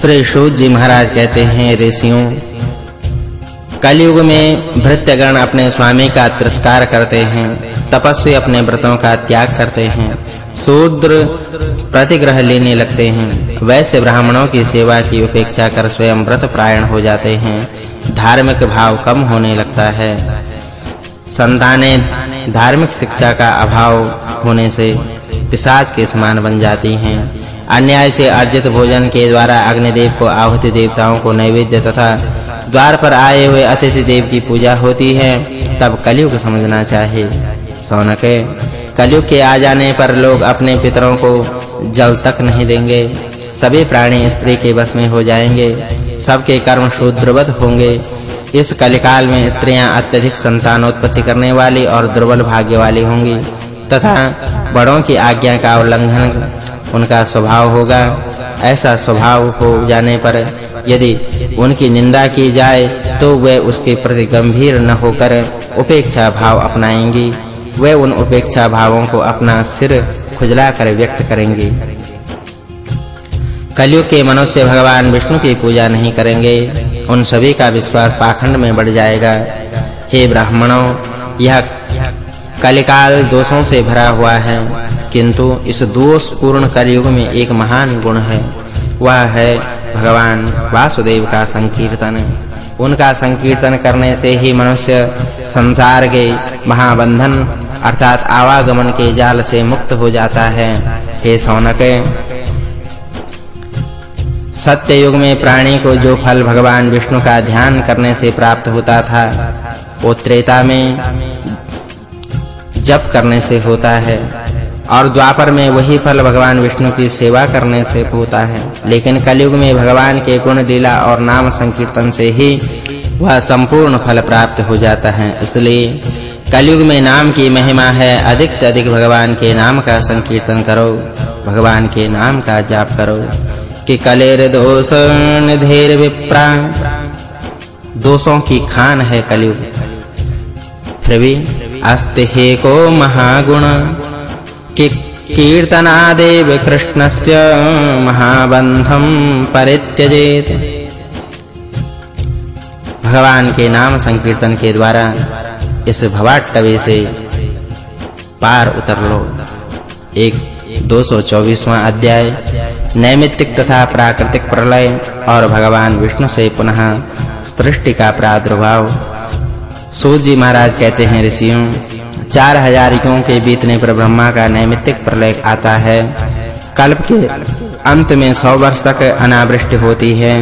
श्री शूद जी महाराज कहते हैं, ऋषियों, कलयुग में भृत्यगण अपने स्वामी का तिरस्कार करते हैं, तपस्वी अपने व्रतों का त्याग करते हैं, शूद्र प्रतिग्रह लेने लगते हैं वैसे ब्राह्मणों की सेवा की उपेक्षा कर स्वयं व्रत प्रायण हो जाते हैं, धार्मिक भाव कम होने लगता है। संतानें धार्मिक शिक्षा का अभाव होने से पिशाच के समान बन जाती हैं। अन्याय से अर्जित भोजन के द्वारा अग्निदेव को आहुति देवताओं को नैवेद्य तथा द्वार पर आए हुए अतिथि देव की पूजा होती है, तब कलयुग समझना चाहिए। सौनक, कलयुग के आ जाने पर लोग अपने पितरों को जल तक नहीं देंगे। सभी प्राणी स्त्री के बस में हो जाएँगे। सबके कर्म शूद्रवत होंगे। इस कलिकाल में स्त्रियाँ अत्यधिक संतानोत्पत्ति करने वाली और दुर्बल भाग्य वाली होंगी तथा बड़ों की आज्ञा का उल्लंघन उनका स्वभाव होगा। ऐसा स्वभाव हो जाने पर यदि उनकी निंदा की जाए तो वे उसके प्रति गंभीर न होकर उपेक्षा भाव अपनाएँगी। वे उन उपेक्षा भावों को अपना सिर खुजला कर व्यक्त करेंगी। कलयुग के मनुष्य भगवान विष्णु की पूजा नहीं करेंगे। उन सभी का विश्वास पाखंड में बढ़ जाएगा। हे ब्राह्मणों, यह कलिकाल दोषों से भरा हुआ है। किंतु इस दोष पूर्ण कलयुग में एक महान गुण है। वह है भगवान वासुदेव का संकीर्तन। उनका संकीर्तन करने से ही मनुष्य संसार के महाबंधन अर्थात आवागमन के जाल से मुक्त हो जाता है। हे सौनक सत्य युग में प्राणी को जो फल भगवान विष्णु का ध्यान करने से प्राप्त होता था, वो त्रेता में जप करने से होता है। और द्वापर में वही फल भगवान विष्णु की सेवा करने से होता है। लेकिन कलयुग में भगवान के गुण लीला और नाम संकीर्तन से ही वह संपूर्ण फल प्राप्त हो जाता है। इसलिए कलयुग में नाम की महिमा है। अधिक से अधिक भगवान के नाम का संकीर्तन करो। भगवान के नाम का जाप करो। कि कलेर दोष निधेर विप्रा। दोषों की खान है कलयुग। फिर भी अस्ति हे को महागुण। कीर्तनादेव कृष्णस्य महाबंधम परित्यजेत। भगवान के नाम संकीर्तन के द्वारा इस भवाटवे से पार उतर लो एक 224वां अध्याय, नैमित्तिक तथा प्राकृतिक प्रलय और भगवान विष्णु से पुनः सृष्टि का प्रादुर्भाव। सूत जी महाराज कहते हैं, ऋषियों चार हज़ार युगों के बीतने पर ब्रह्मा का नैमित्तिक प्रलय आता है। कल्प के अंत में सौ वर्ष तक अनावृष्टि होती है।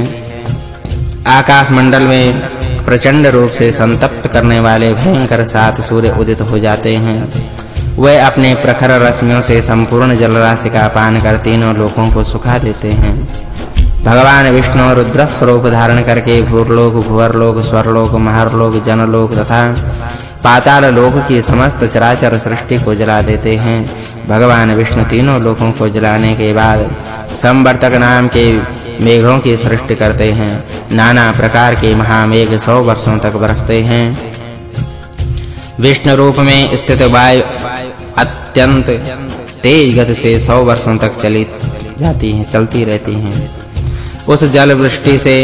आकाश मंडल में प्रचंड रूप से संतप्त करने वाले भयंकर सात सूर्य उदित हो जाते हैं। वे अपने प्रखर रश्मियों से संपूर्ण जलराशि का पान कर तीनों लोकों को सुखा देते हैं। भगवान विष्णु रुद्र स्वरूप धारण करके भूरलोक, भुवरलोक, स्वरलोक, महरलोक, जनलोक तथा पाताल लोक की समस्त चराचर सृष्टि को जला देते हैं। भगवान विष्णु तीनों लोकों को जलाने के बाद संवर्तक नाम के मेघों की सृष्टि करते हैं। नाना प्रकार के महामेघ सौ वर्षों तक बरसते हैं। विष्णु रूप में स्थित वायु अत्यंत तेज गति से सौ वर्षों तक चली जाती हैं, चलती रहती हैं। उस जल वृष्टि से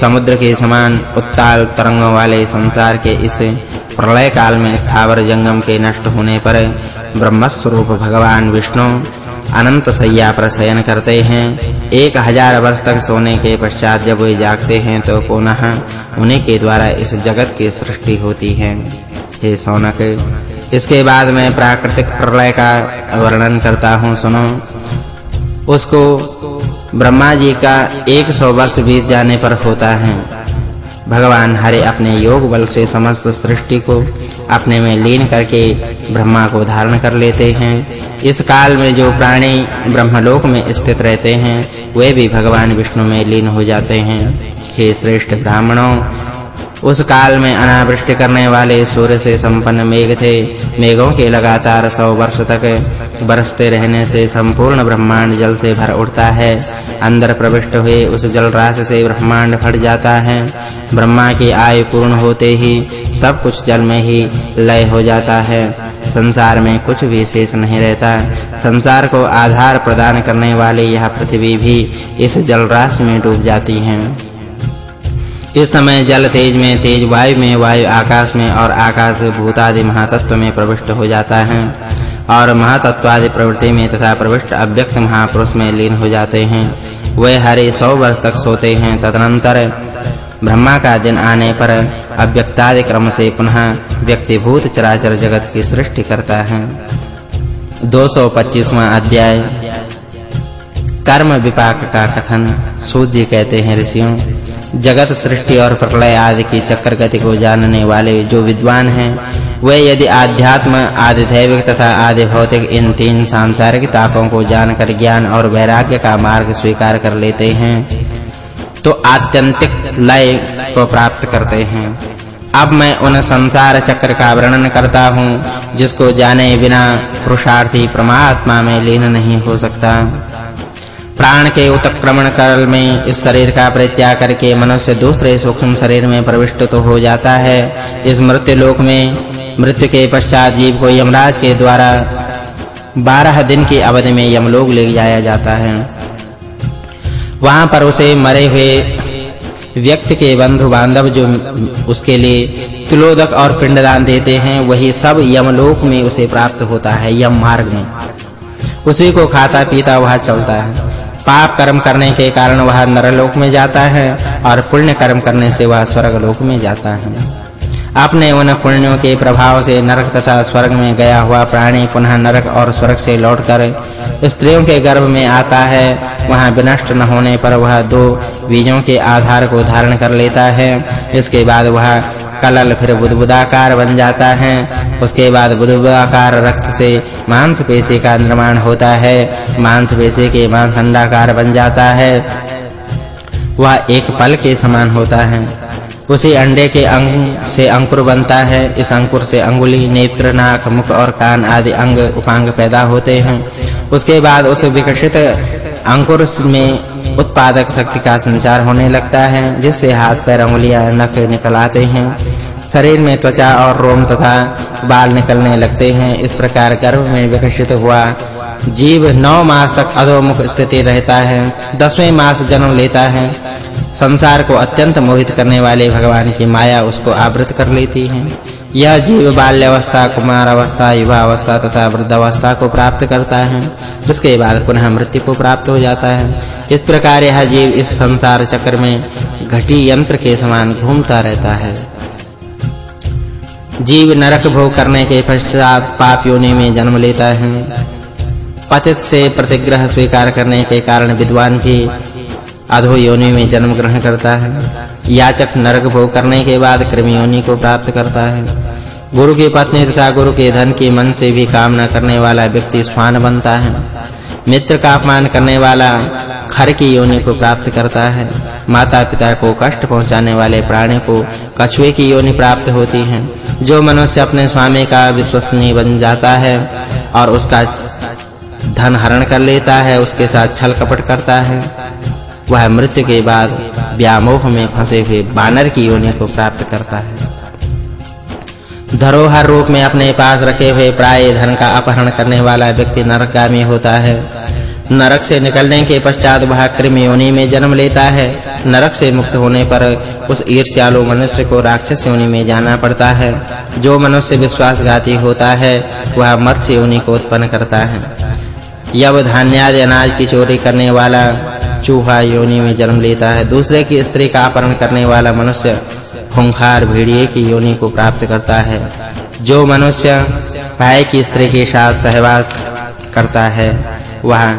समुद्र के समान उत्ताल तरंगों वाले संसार के इस प्रलय काल में स्थावर जंगम के नष्ट होने पर ब्रह्मस्वरूप भगवान विष्णु अनंत सैया पर शयन करते हैं। एक हज़ार वर्ष तक सोने के पश्चात जब वे जागते हैं तो पुनः उन्हीं के द्वारा इस जगत की सृष्टि होती है। हे सौनक, इसके बाद मैं प्राकृतिक प्रलय का वर्णन करता हूँ, सुनो। उसको ब्रह्मा जी का 100 वर्ष बीत जाने पर होता है। भगवान हरे अपने योग बल से समस्त सृष्टि को अपने में लीन करके ब्रह्मा को धारण कर लेते हैं। इस काल में जो प्राणी ब्रह्मलोक में स्थित रहते हैं, वे भी भगवान विष्णु में लीन हो जाते हैं। हे श्रेष्ठ ब्राह्मणों उस काल में अनावृष्टि करने वाले सूर्य से संपन्न मेघ थे। मेघों के लगातार 100 वर्ष तक बरसते रहने से संपूर्ण ब्रह्मांड जल से भर उठता है। अंदर प्रविष्ट हुए उस जल राशि से ब्रह्मांड फट जाता है। ब्रह्मा की आयु पूर्ण होते ही सब कुछ जल में ही लय हो जाता है। संसार में कुछ भी शेष नहीं रहता। संसार को आधार प्रदान करने वाली यह पृथ्वी भी इस जल राशि में डूब जाती है। इस समय जल तेज में, तेज वायु में, वायु आकाश में और आकाश भूत आदि महातत्व में प्रविष्ट हो जाता है और महातत्व आदि प्रवृत्ति में तथा प्रविष्ट अव्यक्त महापुरुष में लीन हो जाते हैं। वे हरे 100 वर्ष तक सोते हैं। तदनंतर ब्रह्मा का दिन आने पर अव्यक्तादि क्रम से पुनः व्यक्तिभूत चराचर जगत की सृष्टि करता है। 225वां अध्याय। कर्म विपाक का कथन। सूजी कहते हैं, ऋषियों जगत सृष्टि और प्रलय आदि की चक्र गति को जानने वाले जो विद्वान हैं, वे यदि आध्यात्म आदि दैविक तथा आदि भौतिक इन तीन सांसारिक तापों को जानकर ज्ञान और वैराग्य का मार्ग स्वीकार कर लेते हैं तो आत्यंतिक लय को प्राप्त करते हैं। अब मैं उन संसार चक्र का वर्णन करता हूँ, जिसको जाने बिना पुरुषार्थी परमात्मा में लीन नहीं हो सकता। प्राण के उत्क्रमण काल में इस शरीर का परित्याग करके मनुष्य दूसरे सूक्ष्म शरीर में प्रविष्ट तो हो जाता है। इस मृत्यु लोक में मृत्यु के पश्चात जीव को यमराज के द्वारा 12 दिन की अवधि में यमलोक ले जाया जाता है। वहाँ पर उसे मरे हुए व्यक्ति के बंधु बांधव जो उसके लिए तिलोदक और पिंडदान देते हैं, वही सब यमलोक में उसे प्राप्त होता है, यम मार्ग में। उसी को खाता पीता वह चलता है। पाप कर्म करने के कारण वह नरलोक में जाता है और पुण्य कर्म करने से वह स्वर्ग लोक में जाता है। अपने उन पुण्यों के प्रभाव से नरक तथा स्वर्ग में गया हुआ प्राणी पुनः नरक और स्वर्ग से लौटकर स्त्रियों के गर्भ में आता है। वहाँ विनष्ट न होने पर वह दो बीजों के आधार को धारण कर लेता है। इसके बाद वह कलल फिर बुदबुदाकार बन जाता है। उसके बाद बुदबुदाकार रक्त से मांसपेशी का निर्माण होता है। मांसपेशी के मांस अंडाकार बन जाता है। वह एक पल के समान होता है। उसी अंडे के अंग से अंकुर बनता है। इस अंकुर से अंगुली, नेत्र, नाक, मुख और कान आदि अंग उपांग पैदा होते हैं। उसके बाद उस विकसित अंकुर में उत्पादक शक्ति का संचार होने लगता है, जिससे हाथ, पैर उंगलियाँ नख निकल आते हैं। शरीर में त्वचा और रोम तथा बाल निकलने लगते हैं। इस प्रकार गर्भ में विकसित हुआ जीव 9 मास तक अधोमुख स्थिति रहता है। 10वें मास जन्म लेता है। संसार को अत्यंत मोहित करने वाले भगवान की माया उसको आवृत कर लेती है। यह जीव बाल्य अवस्था कुमार अवस्था युवा अवस्था तथा वृद्ध अवस्था को प्राप्त करता है उसके बाद पुनः मृत्यु को प्राप्त हो जाता है। इस प्रकार यह जीव इस संसार चक्र में घटी यंत्र के समान घूमता रहता है। जीव नरक भोग करने के पश्चात पाप योनि में जन्म लेता है। पतित से प्रतिग्रह स्वीकार करने के कारण विद्वान भी अधो योनि में जन्म ग्रहण करता है। याचक नरक भोग करने के बाद कृमि योनि को प्राप्त करता है। गुरु की पत्नी तथा गुरु के धन की मन से भी कामना करने वाला व्यक्ति स्वान बनता है। मित्र का अपमान करने वाला खर की योनि को प्राप्त करता है। माता-पिता को कष्ट पहुँचाने वाले प्राणी को कछुए की योनि प्राप्त होती है। जो मनुष्य अपने स्वामी का विश्वसनीय बन जाता है और उसका धन हरण कर लेता है, उसके साथ छल कपट करता है, वह मृत्यु के बाद व्यामोह में फंसे हुए बानर की योनि को प्राप्त करता है। धरोहर रूप में अपने पास रखे हुए प्राय धन का अपहरण करने वाला व्यक्ति नरकगामी होता है। नरक से निकलने के पश्चात वह कृमि योनि में जन्म लेता है। नरक से मुक्त होने पर उस ईर्ष्यालु मनुष्य को राक्षस योनि में जाना पड़ता है। जो मनुष्य विश्वासघाती होता है, वह मत्स्य योनि को उत्पन्न करता है। यव धान्य आदि अनाज की चोरी करने वाला चूहा योनि में जन्म लेता है। दूसरे की स्त्री का अपहरण करने वाला मनुष्य खूंखार भेड़िए की योनि को प्राप्त करता है। जो मनुष्य भाई की स्त्री के साथ सहवास करता है, वह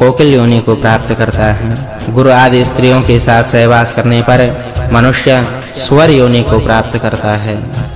कोकिल योनि को प्राप्त करता है। गुरु आदि स्त्रियों के साथ सहवास करने पर मनुष्य स्वर योनि को प्राप्त करता है।